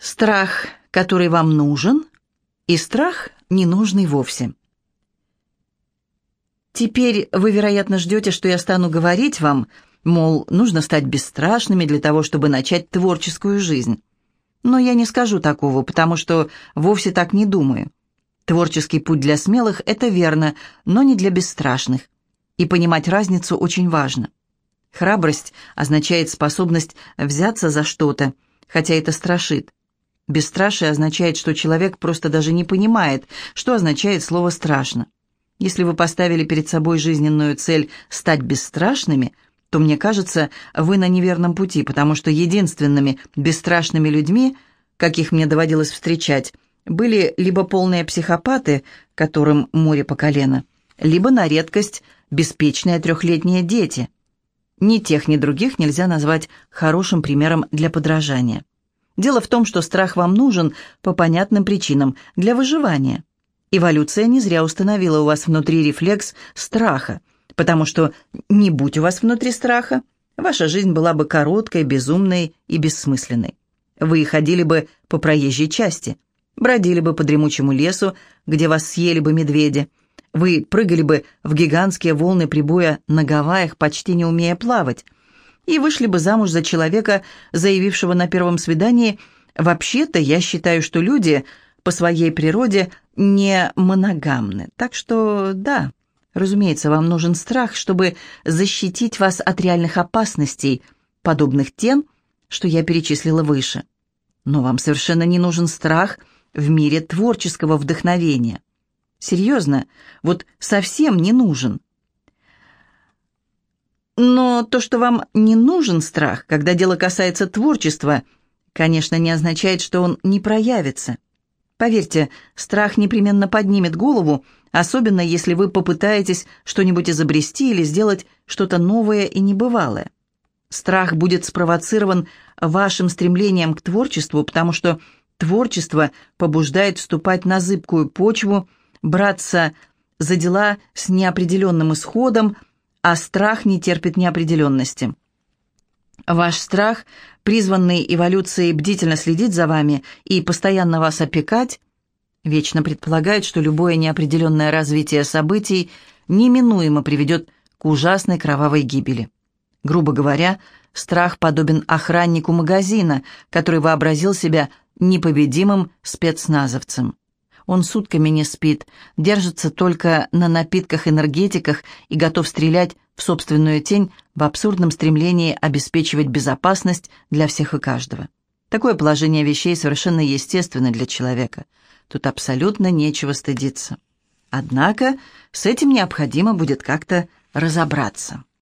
Страх, который вам нужен, и страх, ненужный вовсе. Теперь вы, вероятно, ждете, что я стану говорить вам, мол, нужно стать бесстрашными для того, чтобы начать творческую жизнь. Но я не скажу такого, потому что вовсе так не думаю. Творческий путь для смелых – это верно, но не для бесстрашных. И понимать разницу очень важно. Храбрость означает способность взяться за что-то, хотя это страшит. Бесстрашие означает, что человек просто даже не понимает, что означает слово «страшно». Если вы поставили перед собой жизненную цель стать бесстрашными, то, мне кажется, вы на неверном пути, потому что единственными бесстрашными людьми, каких мне доводилось встречать, были либо полные психопаты, которым море по колено, либо, на редкость, беспечные трехлетние дети. Ни тех, ни других нельзя назвать хорошим примером для подражания. Дело в том, что страх вам нужен по понятным причинам, для выживания. Эволюция не зря установила у вас внутри рефлекс страха, потому что не будь у вас внутри страха, ваша жизнь была бы короткой, безумной и бессмысленной. Вы ходили бы по проезжей части, бродили бы по дремучему лесу, где вас съели бы медведи, вы прыгали бы в гигантские волны прибоя на Гавайях, почти не умея плавать, и вышли бы замуж за человека, заявившего на первом свидании «Вообще-то я считаю, что люди по своей природе не моногамны, так что да». Разумеется, вам нужен страх, чтобы защитить вас от реальных опасностей, подобных тем, что я перечислила выше. Но вам совершенно не нужен страх в мире творческого вдохновения. Серьезно, вот совсем не нужен. Но то, что вам не нужен страх, когда дело касается творчества, конечно, не означает, что он не проявится. Поверьте, страх непременно поднимет голову, особенно если вы попытаетесь что-нибудь изобрести или сделать что-то новое и небывалое. Страх будет спровоцирован вашим стремлением к творчеству, потому что творчество побуждает вступать на зыбкую почву, браться за дела с неопределенным исходом – а страх не терпит неопределенности. Ваш страх, призванный эволюцией бдительно следить за вами и постоянно вас опекать, вечно предполагает, что любое неопределенное развитие событий неминуемо приведет к ужасной кровавой гибели. Грубо говоря, страх подобен охраннику магазина, который вообразил себя непобедимым спецназовцем. Он сутками не спит, держится только на напитках-энергетиках и готов стрелять в собственную тень в абсурдном стремлении обеспечивать безопасность для всех и каждого. Такое положение вещей совершенно естественно для человека. Тут абсолютно нечего стыдиться. Однако с этим необходимо будет как-то разобраться.